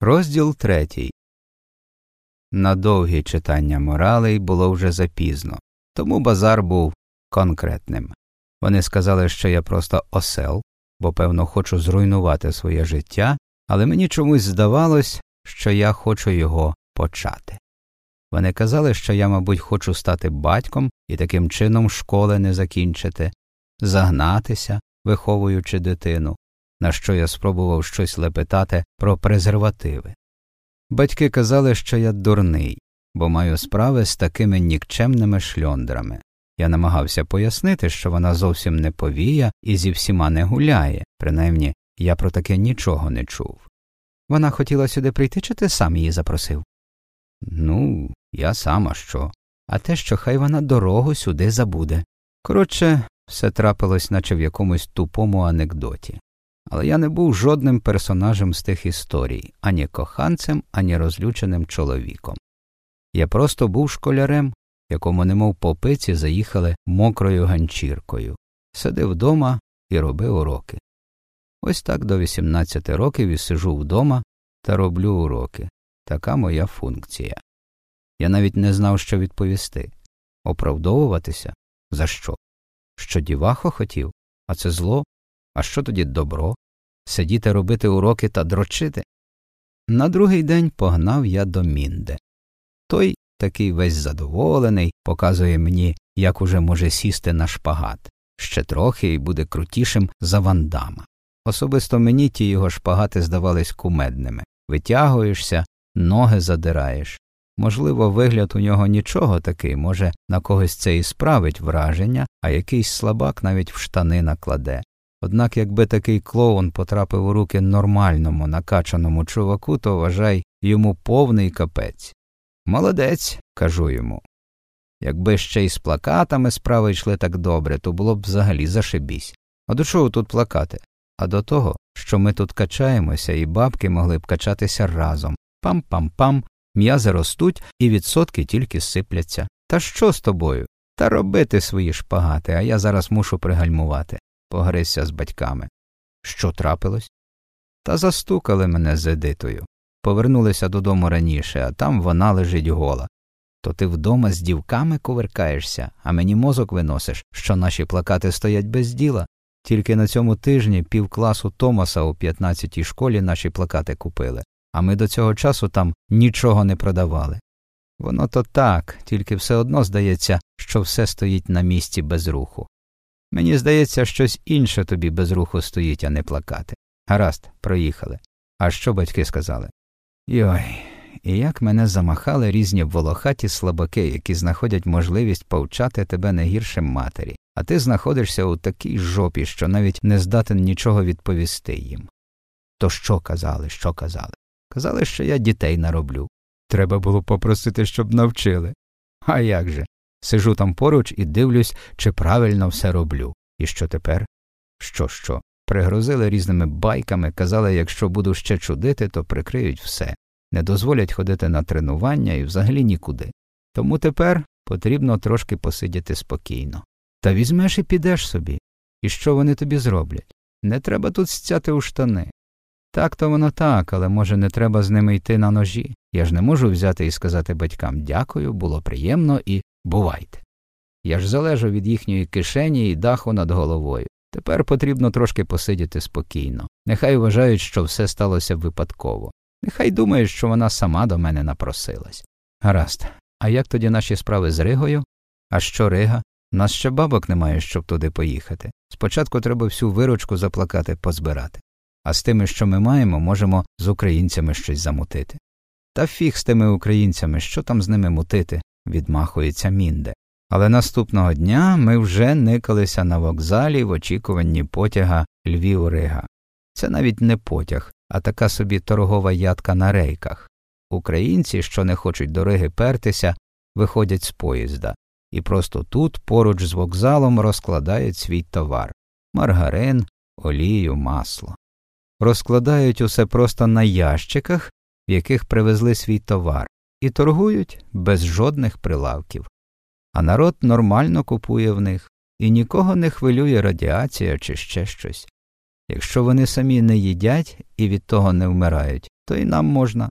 Розділ третій. На довгі читання моралей було вже запізно, тому базар був конкретним. Вони сказали, що я просто осел, бо, певно, хочу зруйнувати своє життя, але мені чомусь здавалось, що я хочу його почати. Вони казали, що я, мабуть, хочу стати батьком і таким чином школи не закінчити, загнатися, виховуючи дитину, на що я спробував щось лепетати про презервативи. Батьки казали, що я дурний, бо маю справи з такими нікчемними шльондрами. Я намагався пояснити, що вона зовсім не повія і зі всіма не гуляє, принаймні я про таке нічого не чув. Вона хотіла сюди прийти, чи ти сам її запросив? Ну, я сама що. А те, що хай вона дорогу сюди забуде. Коротше, все трапилось, наче в якомусь тупому анекдоті. Але я не був жодним персонажем з тих історій, ані коханцем, ані розлюченим чоловіком. Я просто був школярем, якому немов попиці заїхали мокрою ганчіркою, сидив вдома і робив уроки. Ось так до 18 років і сижу вдома та роблю уроки. Така моя функція. Я навіть не знав, що відповісти оправдовуватися? За що? Що дівахо хотів, а це зло, а що тоді добро? Сидіти робити уроки та дрочити? На другий день погнав я до Мінде. Той, такий весь задоволений, показує мені, як уже може сісти на шпагат, ще трохи і буде крутішим за вандама. Особисто мені ті його шпагати здавались кумедними витягуєшся, ноги задираєш. Можливо, вигляд у нього нічого такий, може, на когось це і справить враження, а якийсь слабак навіть в штани накладе. Однак, якби такий клоун потрапив у руки нормальному, накачаному чуваку, то вважай йому повний капець. Молодець, кажу йому. Якби ще й з плакатами справи йшли так добре, то було б взагалі зашибісь. А до чого тут плакати? А до того, що ми тут качаємося, і бабки могли б качатися разом. Пам-пам-пам, м'язи ростуть, і відсотки тільки сипляться. Та що з тобою? Та робити свої шпагати, а я зараз мушу пригальмувати погризся з батьками. Що трапилось? Та застукали мене з Едитою. Повернулися додому раніше, а там вона лежить гола. То ти вдома з дівками кувиркаєшся, а мені мозок виносиш, що наші плакати стоять без діла. Тільки на цьому тижні півкласу Томаса у 15-й школі наші плакати купили, а ми до цього часу там нічого не продавали. Воно то так, тільки все одно здається, що все стоїть на місці без руху. Мені здається, щось інше тобі без руху стоїть, а не плакати. Гаразд, проїхали. А що батьки сказали? Йой, і як мене замахали різні волохаті слабаки, які знаходять можливість повчати тебе не гіршим матері, а ти знаходишся у такій жопі, що навіть не здатен нічого відповісти їм. То що казали, що казали? Казали, що я дітей нароблю. Треба було попросити, щоб навчили. А як же? Сижу там поруч і дивлюсь, чи правильно все роблю. І що тепер? Що, що? Пригрозили різними байками, казали, якщо буду ще чудити, то прикриють все, не дозволять ходити на тренування і взагалі нікуди. Тому тепер потрібно трошки посидіти спокійно. Та візьмеш і підеш собі. І що вони тобі зроблять? Не треба тут стяти у штани. Так то воно так, але може не треба з ними йти на ножі. Я ж не можу взяти і сказати батькам дякую, було приємно і бувайте. Я ж залежу від їхньої кишені і даху над головою. Тепер потрібно трошки посидіти спокійно. Нехай вважають, що все сталося випадково. Нехай думають, що вона сама до мене напросилась. Гаразд, а як тоді наші справи з Ригою? А що Рига? Нас ще бабок немає, щоб туди поїхати. Спочатку треба всю виручку заплакати, позбирати. А з тими, що ми маємо, можемо з українцями щось замутити. Та фіг з тими українцями, що там з ними мутити, відмахується мінде. Але наступного дня ми вже никалися на вокзалі в очікуванні потяга Львів Рига. Це навіть не потяг, а така собі торгова ядка на рейках. Українці, що не хочуть до Риги пертися, виходять з поїзда, і просто тут, поруч з вокзалом, розкладають свій товар маргарин, олію, масло. Розкладають усе просто на ящиках, в яких привезли свій товар, і торгують без жодних прилавків. А народ нормально купує в них, і нікого не хвилює радіація чи ще щось. Якщо вони самі не їдять і від того не вмирають, то й нам можна.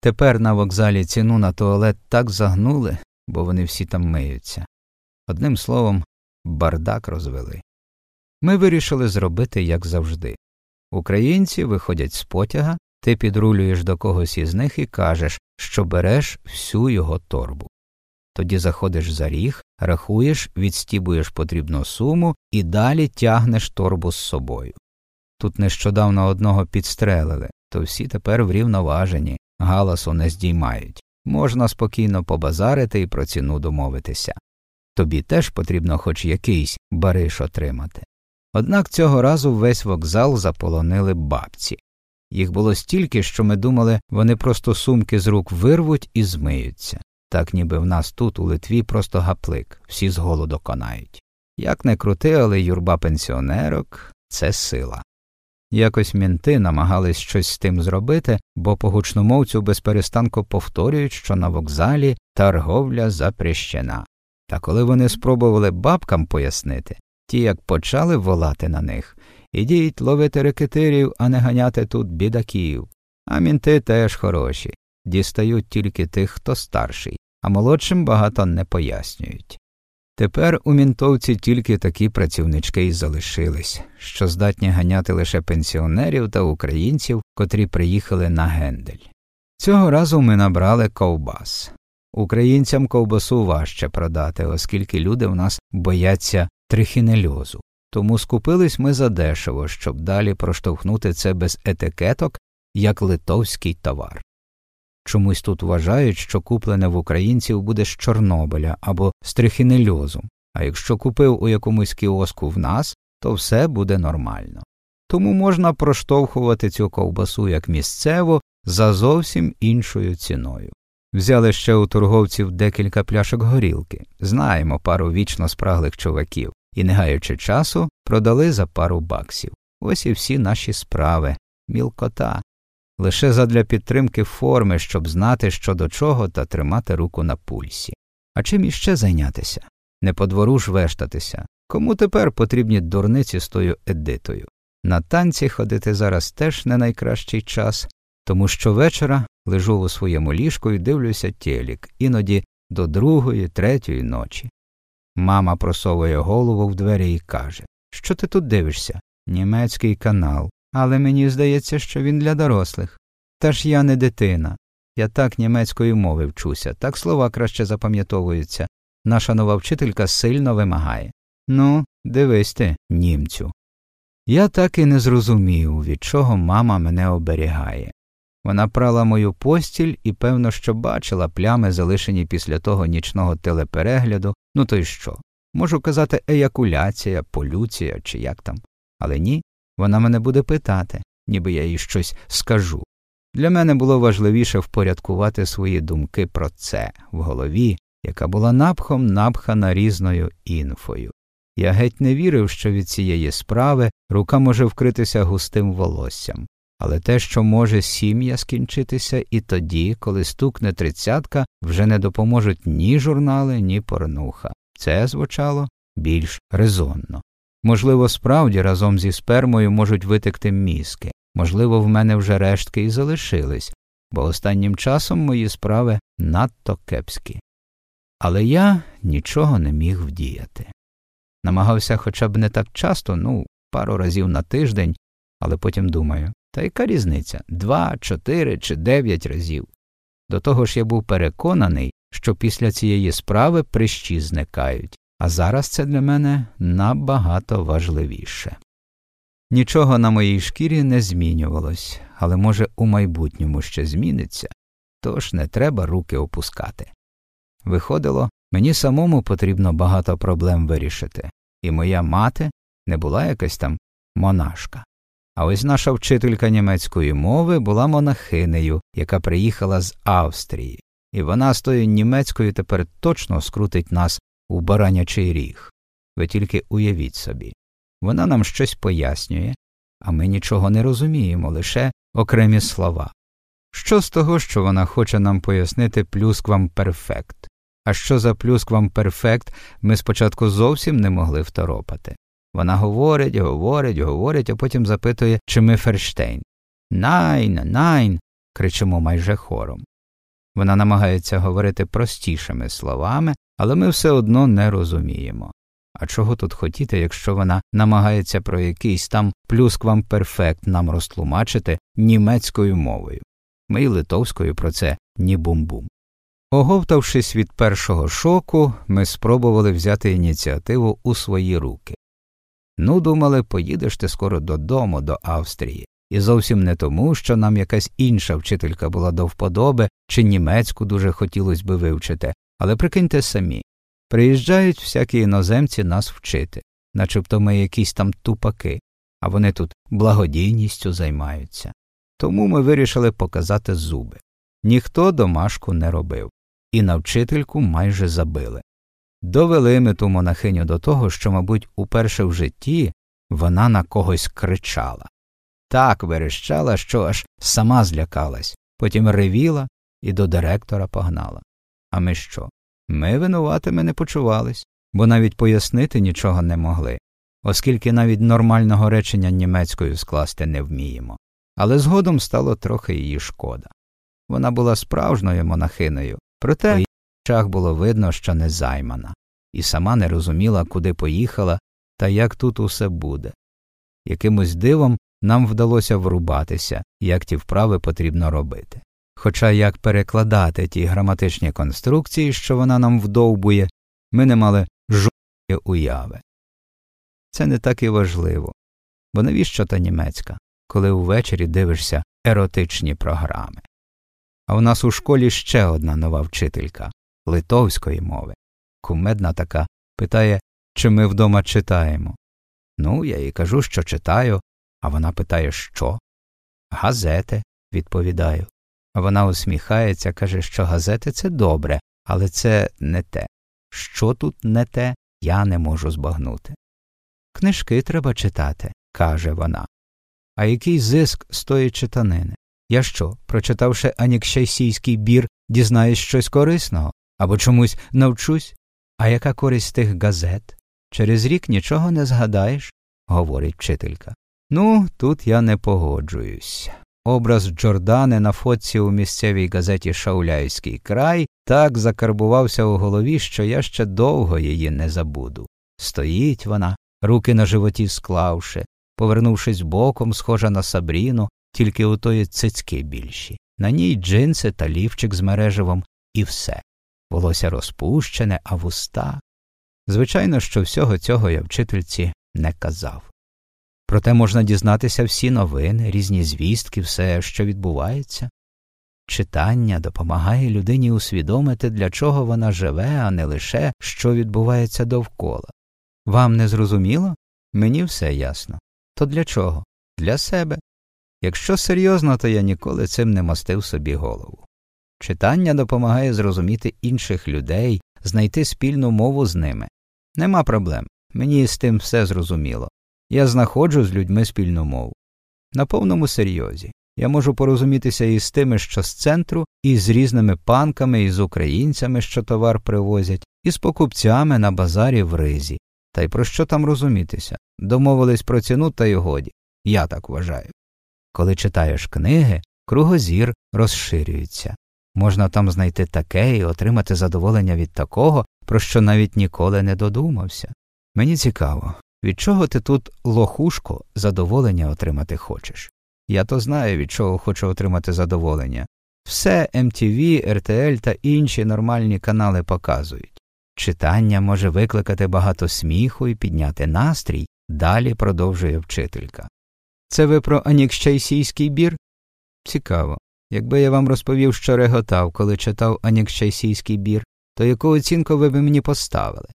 Тепер на вокзалі ціну на туалет так загнули, бо вони всі там миються. Одним словом, бардак розвели. Ми вирішили зробити, як завжди. Українці виходять з потяга, ти підрулюєш до когось із них і кажеш, що береш всю його торбу. Тоді заходиш за ріг, рахуєш, відстібуєш потрібну суму і далі тягнеш торбу з собою. Тут нещодавно одного підстрелили, то всі тепер врівноважені, галасу не здіймають. Можна спокійно побазарити і про ціну домовитися. Тобі теж потрібно хоч якийсь бариш отримати. Однак цього разу весь вокзал заполонили бабці. Їх було стільки, що ми думали, вони просто сумки з рук вирвуть і змиються, так ніби в нас тут, у Литві, просто гаплик, всі з голоду конають. Як не крути, але юрба пенсіонерок це сила. Якось мінти намагались щось з тим зробити, бо по гучномовцю безперестанку повторюють, що на вокзалі торговля запрещена. Та коли вони спробували бабкам пояснити, ті як почали волати на них Ідіть ловити рекетирів, а не ганяти тут бідаків. А мінти теж хороші, дістають тільки тих, хто старший, а молодшим багато не пояснюють. Тепер у мінтовці тільки такі працівнички й залишились, що здатні ганяти лише пенсіонерів та українців, котрі приїхали на гендель. Цього разу ми набрали ковбас. Українцям ковбасу важче продати, оскільки люди в нас бояться трихінельозу. Тому скупились ми задешево, щоб далі проштовхнути це без етикеток як литовський товар. Чомусь тут вважають, що куплене в українців буде з Чорнобиля або з трихінельозу, а якщо купив у якомусь кіоску в нас, то все буде нормально. Тому можна проштовхувати цю ковбасу як місцево за зовсім іншою ціною. Взяли ще у торговців декілька пляшок горілки, знаємо пару вічно спраглих чуваків і, не гаючи часу, продали за пару баксів. Ось і всі наші справи, мілкота, лише задля підтримки форми, щоб знати, що до чого, та тримати руку на пульсі. А чим іще зайнятися? Не по двору ж вештатися. Кому тепер потрібні дурниці з тою едитою? На танці ходити зараз теж не найкращий час, тому що вечора лежу у своєму ліжку і дивлюся телік, іноді до другої, третьої ночі. Мама просовує голову в двері і каже Що ти тут дивишся? Німецький канал. Але мені здається, що він для дорослих. Та ж я не дитина. Я так німецької мови вчуся, так слова краще запам'ятовуються. Наша нова вчителька сильно вимагає. Ну, дивись ти, німцю. Я так і не зрозумів, від чого мама мене оберігає. Вона прала мою постіль і, певно, що бачила плями, залишені після того нічного телеперегляду, ну то й що? Можу казати еякуляція, полюція чи як там. Але ні, вона мене буде питати, ніби я їй щось скажу. Для мене було важливіше впорядкувати свої думки про це в голові, яка була напхом напхана різною інфою. Я геть не вірив, що від цієї справи рука може вкритися густим волоссям але те, що може сім'я скінчитися і тоді, коли стукне тридцятка, вже не допоможуть ні журнали, ні порнуха. Це звучало більш резонно. Можливо, справді разом зі спермою можуть витекти мізки, можливо, в мене вже рештки і залишились, бо останнім часом мої справи надто кепські. Але я нічого не міг вдіяти. Намагався хоча б не так часто, ну, пару разів на тиждень, але потім думаю та яка різниця два, чотири чи дев'ять разів. До того ж я був переконаний, що після цієї справи прищі зникають, а зараз це для мене набагато важливіше. Нічого на моїй шкірі не змінювалось, але, може, у майбутньому ще зміниться, тож не треба руки опускати. Виходило, мені самому потрібно багато проблем вирішити, і моя мати не була якась там монашка. А ось наша вчителька німецької мови була монахинею, яка приїхала з Австрії, і вона з тою німецькою тепер точно скрутить нас у баранячий ріг. Ви тільки уявіть собі. Вона нам щось пояснює, а ми нічого не розуміємо, лише окремі слова. Що з того, що вона хоче нам пояснити плюсквам перфект? А що за плюсквам перфект ми спочатку зовсім не могли второпати. Вона говорить, говорить, говорить, а потім запитує, чи ми Ферштейн. Найн, найн. кричимо майже хором. Вона намагається говорити простішими словами, але ми все одно не розуміємо. А чого тут хотіти, якщо вона намагається про якийсь там плюсквамперфект нам розтлумачити німецькою мовою? Ми й литовською про це ні бум-бум. Оговтавшись від першого шоку, ми спробували взяти ініціативу у свої руки. Ну, думали, поїдеш ти скоро додому, до Австрії, і зовсім не тому, що нам якась інша вчителька була до вподоби, чи німецьку дуже хотілося би вивчити, але прикиньте самі приїжджають всякі іноземці нас вчити, начебто ми якісь там тупаки, а вони тут благодійністю займаються. Тому ми вирішили показати зуби. Ніхто домашку не робив, і на вчительку майже забили. Довели ми ту монахиню до того, що, мабуть, уперше в житті вона на когось кричала. Так верещала, що аж сама злякалась, потім ревіла і до директора погнала. А ми що? Ми винуватими не почувались, бо навіть пояснити нічого не могли, оскільки навіть нормального речення німецькою скласти не вміємо. Але згодом стало трохи її шкода. Вона була справжньою монахиною, проте очах було видно, що не займана, і сама не розуміла, куди поїхала та як тут усе буде. Якимось дивом нам вдалося врубатися, як ті вправи потрібно робити. Хоча як перекладати ті граматичні конструкції, що вона нам вдовбує, ми не мали жодної уяви. Це не так і важливо, бо навіщо та німецька, коли увечері дивишся еротичні програми. А у нас у школі ще одна нова вчителька литовської мови. Кумедна така питає, чи ми вдома читаємо. Ну, я їй кажу, що читаю, а вона питає, що? Газети, відповідаю. Вона усміхається, каже, що газети це добре, але це не те. Що тут не те, я не можу збагнути. Книжки треба читати, каже вона. А який зиск з тої читанини? Я що, прочитавши анікшайсійський бір, дізнаюсь щось корисного або чомусь навчусь? А яка користь тих газет? Через рік нічого не згадаєш, говорить вчителька. Ну, тут я не погоджуюсь. Образ Джордани на фотці у місцевій газеті Шауляйський край так закарбувався у голові, що я ще довго її не забуду. Стоїть вона, руки на животі склавши, повернувшись боком, схожа на Сабріну, тільки у тої цицьки більші. На ній джинси та лівчик з мереживом, і все. Волосся розпущене, а вуста. Звичайно, що всього цього я вчительці не казав. Проте можна дізнатися всі новини, різні звістки, все, що відбувається. Читання допомагає людині усвідомити, для чого вона живе, а не лише що відбувається довкола. Вам не зрозуміло? Мені все ясно. То для чого? Для себе. Якщо серйозно, то я ніколи цим не мостив собі голову. Читання допомагає зрозуміти інших людей, знайти спільну мову з ними. Нема проблем. Мені з тим все зрозуміло. Я знаходжу з людьми спільну мову. На повному серйозі. Я можу порозумітися і з тими, що з центру, і з різними панками, і з українцями, що товар привозять, і з покупцями на базарі в ризі. Та й про що там розумітися? Домовились про ціну та й годі. Я так вважаю. Коли читаєш книги, кругозір розширюється. Можна там знайти таке і отримати задоволення від такого, про що навіть ніколи не додумався. Мені цікаво, від чого ти тут, лохушко, задоволення отримати хочеш? Я то знаю, від чого хочу отримати задоволення. Все MTV, RTL та інші нормальні канали показують. Читання може викликати багато сміху і підняти настрій, далі продовжує вчителька. Це ви про анікщайсійський бір? Цікаво. Якби я вам розповів, що реготав, коли читав анікщайсійський бір, то яку оцінку ви б мені поставили?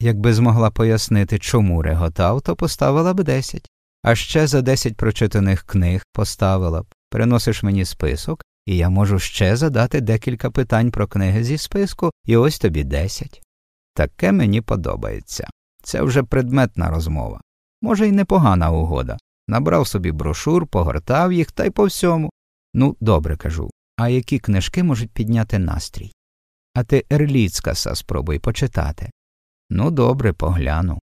Якби змогла пояснити, чому реготав, то поставила б десять. А ще за десять прочитаних книг поставила б. Приносиш мені список, і я можу ще задати декілька питань про книги зі списку, і ось тобі десять. Таке мені подобається. Це вже предметна розмова. Може, й непогана угода. Набрав собі брошур, погортав їх та й по всьому. Ну, добре кажу. А які книжки можуть підняти настрій? А ти Ерліцкаса спробуй почитати. Ну, добре, погляну.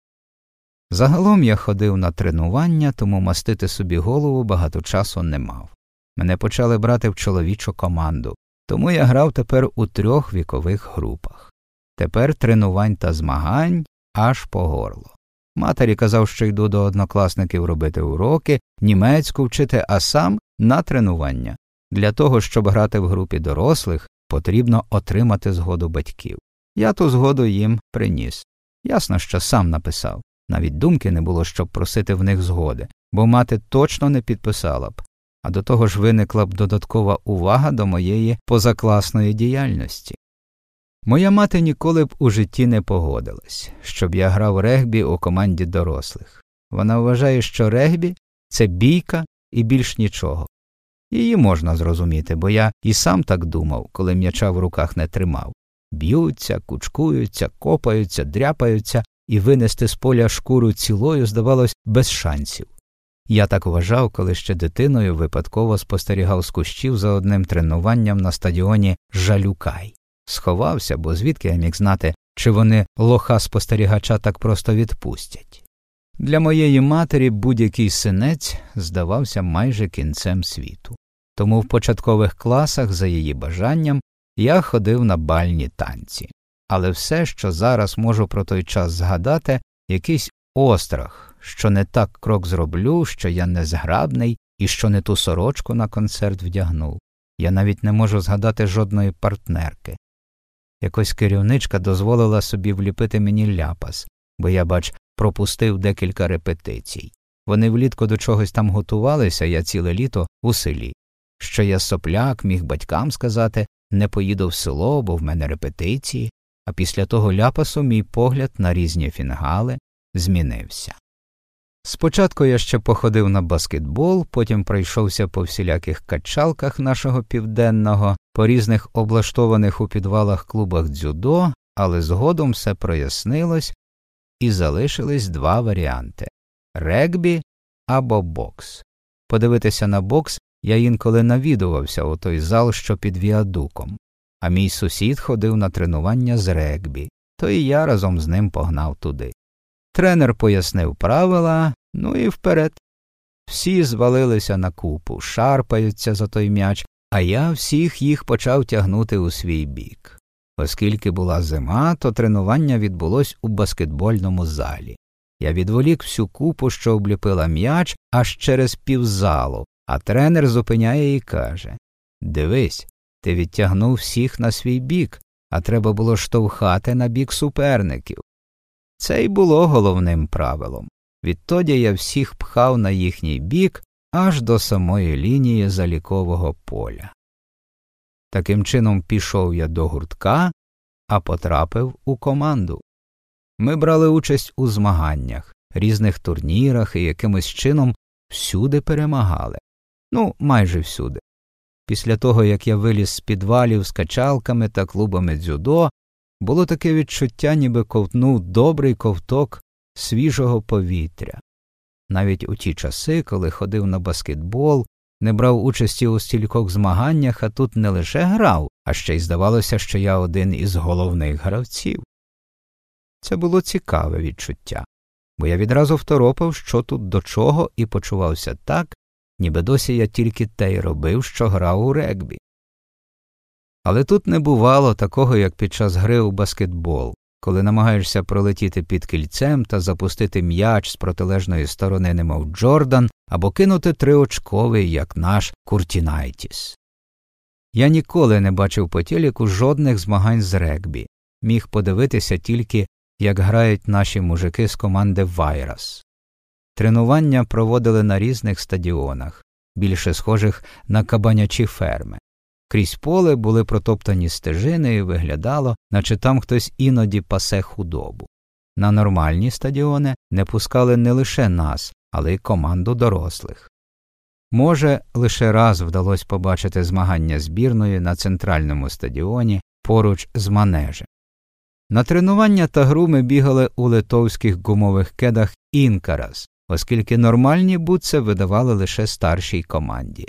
Загалом я ходив на тренування, тому мастити собі голову багато часу не мав. Мене почали брати в чоловічу команду, тому я грав тепер у трьох вікових групах. Тепер тренувань та змагань аж по горло. Матері казав, що йду до однокласників робити уроки, німецьку вчити, а сам на тренування. Для того, щоб грати в групі дорослих, потрібно отримати згоду батьків. Я ту згоду їм приніс. Ясно, що сам написав. Навіть думки не було, щоб просити в них згоди, бо мати точно не підписала б, а до того ж виникла б додаткова увага до моєї позакласної діяльності. Моя мати ніколи б у житті не погодилась, щоб я грав регбі у команді дорослих. Вона вважає, що регбі це бійка і більш нічого. Її можна зрозуміти, бо я і сам так думав, коли м'яча в руках не тримав. Б'ються, кучкуються, копаються, дряпаються, і винести з поля шкуру цілою, здавалось, без шансів. Я так вважав, коли ще дитиною випадково спостерігав з кущів за одним тренуванням на стадіоні Жалюкай. Сховався, бо звідки я міг знати, чи вони лоха спостерігача так просто відпустять. Для моєї матері будь-який синець здавався майже кінцем світу. Тому в початкових класах, за її бажанням, я ходив на бальні танці. Але все, що зараз можу про той час згадати, якийсь острах, що не так крок зроблю, що я незграбний і що не ту сорочку на концерт вдягнув. Я навіть не можу згадати жодної партнерки. Якось керівничка дозволила собі вліпити мені ляпас, бо я, бач, пропустив декілька репетицій. Вони влітку до чогось там готувалися, я ціле літо у селі. Що я сопляк міг батькам сказати не поїду в село, бо в мене репетиції, а після того ляпасу мій погляд на різні фінгали змінився. Спочатку я ще походив на баскетбол, потім пройшовся по всіляких качалках нашого південного, по різних облаштованих у підвалах клубах дзюдо, але згодом все прояснилось і залишились два варіанти регбі або бокс. Подивитися на бокс я інколи навідувався у той зал, що під віадуком, а мій сусід ходив на тренування з регбі, то і я разом з ним погнав туди. Тренер пояснив правила, ну і вперед. Всі звалилися на купу, шарпаються за той м'яч, а я всіх їх почав тягнути у свій бік. Оскільки була зима, то тренування відбулось у баскетбольному залі. Я відволік всю купу, що обліпила м'яч, аж через півзалу, а тренер зупиняє і каже Дивись, ти відтягнув всіх на свій бік, а треба було штовхати на бік суперників. Це й було головним правилом. Відтоді я всіх пхав на їхній бік аж до самої лінії залікового поля. Таким чином пішов я до гуртка, а потрапив у команду. Ми брали участь у змаганнях, різних турнірах і якимось чином всюди перемагали. Ну, майже всюди. Після того, як я виліз з підвалів з качалками та клубами дзюдо, було таке відчуття, ніби ковтнув добрий ковток свіжого повітря. Навіть у ті часи, коли ходив на баскетбол, не брав участі у стількох змаганнях, а тут не лише грав, а ще й здавалося, що я один із головних гравців. Це було цікаве відчуття, бо я відразу второпав, що тут до чого, і почувався так, ніби досі я тільки те й робив, що грав у регбі. Але тут не бувало такого, як під час гри у баскетбол, коли намагаєшся пролетіти під кільцем та запустити м'яч з протилежної сторони, немов Джордан, або кинути триочковий, як наш Куртінайтіс. Я ніколи не бачив по телеку жодних змагань з регбі, міг подивитися тільки, як грають наші мужики з команди Вайрас. Тренування проводили на різних стадіонах, більше схожих на кабанячі ферми. Крізь поле були протоптані стежини і виглядало, наче там хтось іноді пасе худобу. На нормальні стадіони не пускали не лише нас, але й команду дорослих. Може, лише раз вдалося побачити змагання збірної на центральному стадіоні поруч з манежем. На тренування та гру ми бігали у литовських гумових кедах Інкарас, оскільки нормальні бутси видавали лише старшій команді.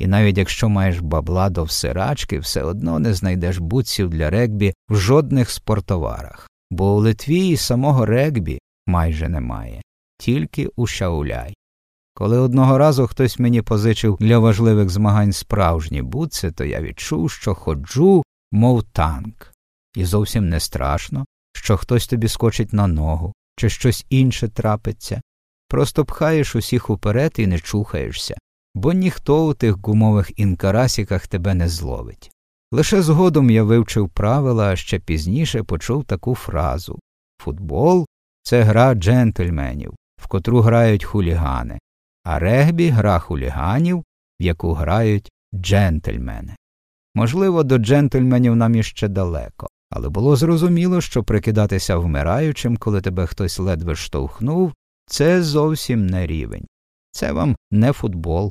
І навіть якщо маєш бабла до всирачки, все одно не знайдеш бутсів для регбі в жодних спортоварах, бо у Литві і самого регбі майже немає, тільки у Шауляй. Коли одного разу хтось мені позичив для важливих змагань справжні бутси, то я відчув, що ходжу, мов танк, і зовсім не страшно, що хтось тобі скочить на ногу, чи щось інше трапиться. Просто пхаєш усіх уперед і не чухаєшся, бо ніхто у тих гумових інкарасіках тебе не зловить. Лише згодом я вивчив правила, а ще пізніше почув таку фразу Футбол це гра джентльменів, в котру грають хулігани, а регбі гра хуліганів, в яку грають джентльмени. Можливо, до джентльменів нам іще далеко, але було зрозуміло, що прикидатися вмираючим, коли тебе хтось ледве штовхнув, це зовсім не рівень. Це вам не футбол.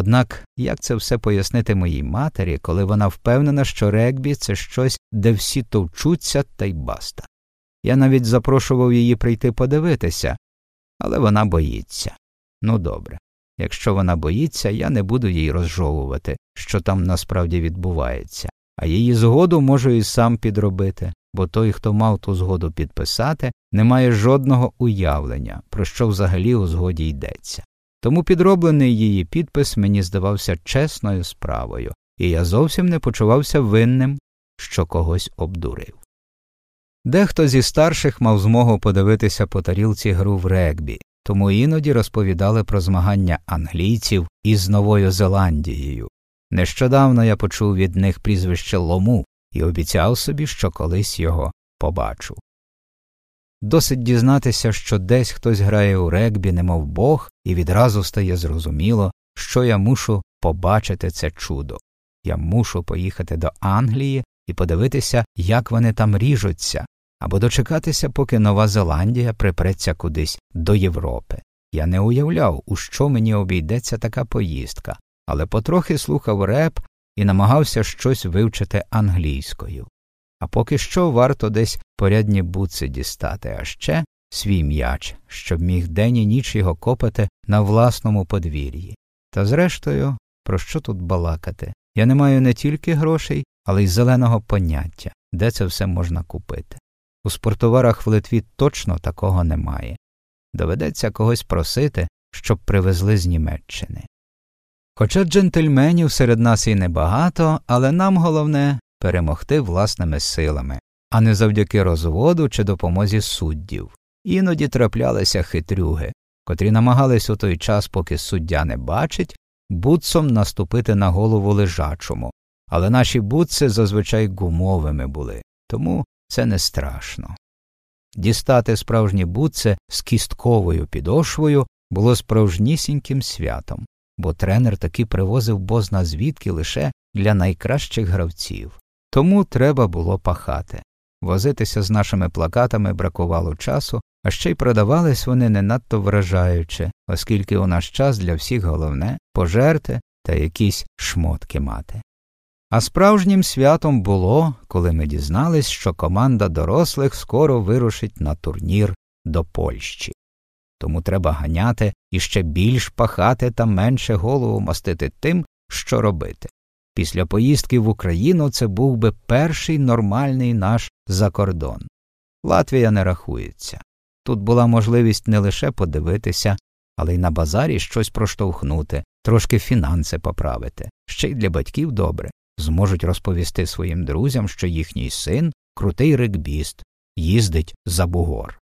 Однак як це все пояснити моїй матері, коли вона впевнена, що регбі це щось, де всі товчуться та й баста. Я навіть запрошував її прийти подивитися, але вона боїться. Ну добре. Якщо вона боїться, я не буду їй розжовувати, що там насправді відбувається, а її згоду можу і сам підробити, бо той, хто мав ту згоду підписати, не має жодного уявлення, про що взагалі у згоді йдеться. Тому підроблений її підпис мені здавався чесною справою, і я зовсім не почувався винним, що когось обдурив. Дехто зі старших мав змогу подивитися по тарілці гру в регбі, тому іноді розповідали про змагання англійців із Новою Зеландією. Нещодавно я почув від них прізвище Лому і обіцяв собі, що колись його побачу. Досить дізнатися, що десь хтось грає у регбі, немов Бог, і відразу стає зрозуміло, що я мушу побачити це чудо. Я мушу поїхати до Англії і подивитися, як вони там ріжуться, або дочекатися, поки Нова Зеландія припреться кудись до Європи. Я не уявляв, у що мені обійдеться така поїздка, але потрохи слухав реп і намагався щось вивчити англійською. А поки що варто десь порядні буци дістати, а ще свій м'яч, щоб міг день і ніч його копати на власному подвір'ї. Та зрештою, про що тут балакати? Я не маю не тільки грошей, але й зеленого поняття, де це все можна купити. У спортоварах в Литві точно такого немає. Доведеться когось просити, щоб привезли з Німеччини. Хоча джентльменів серед нас і небагато, але нам головне перемогти власними силами, а не завдяки розводу чи допомозі суддів. Іноді траплялися хитрюги, котрі намагались у той час, поки суддя не бачить, буцом наступити на голову лежачому, але наші бутси зазвичай гумовими були, тому це не страшно. Дістати справжні бутси з кістковою підошвою було справжнісіньким святом, бо тренер таки привозив бозна звідки лише для найкращих гравців. Тому треба було пахати. Возитися з нашими плакатами бракувало часу, а ще й продавались вони не надто вражаюче, оскільки у наш час для всіх головне пожерти та якісь шмотки мати. А справжнім святом було, коли ми дізнались, що команда дорослих скоро вирушить на турнір до Польщі. Тому треба ганяти і ще більш пахати та менше голову мастити тим, що робити. Після поїздки в Україну це був би перший нормальний наш закордон. Латвія не рахується. Тут була можливість не лише подивитися, але й на базарі щось проштовхнути, трошки фінанси поправити, ще й для батьків добре зможуть розповісти своїм друзям, що їхній син крутий регбіст, їздить за бугор.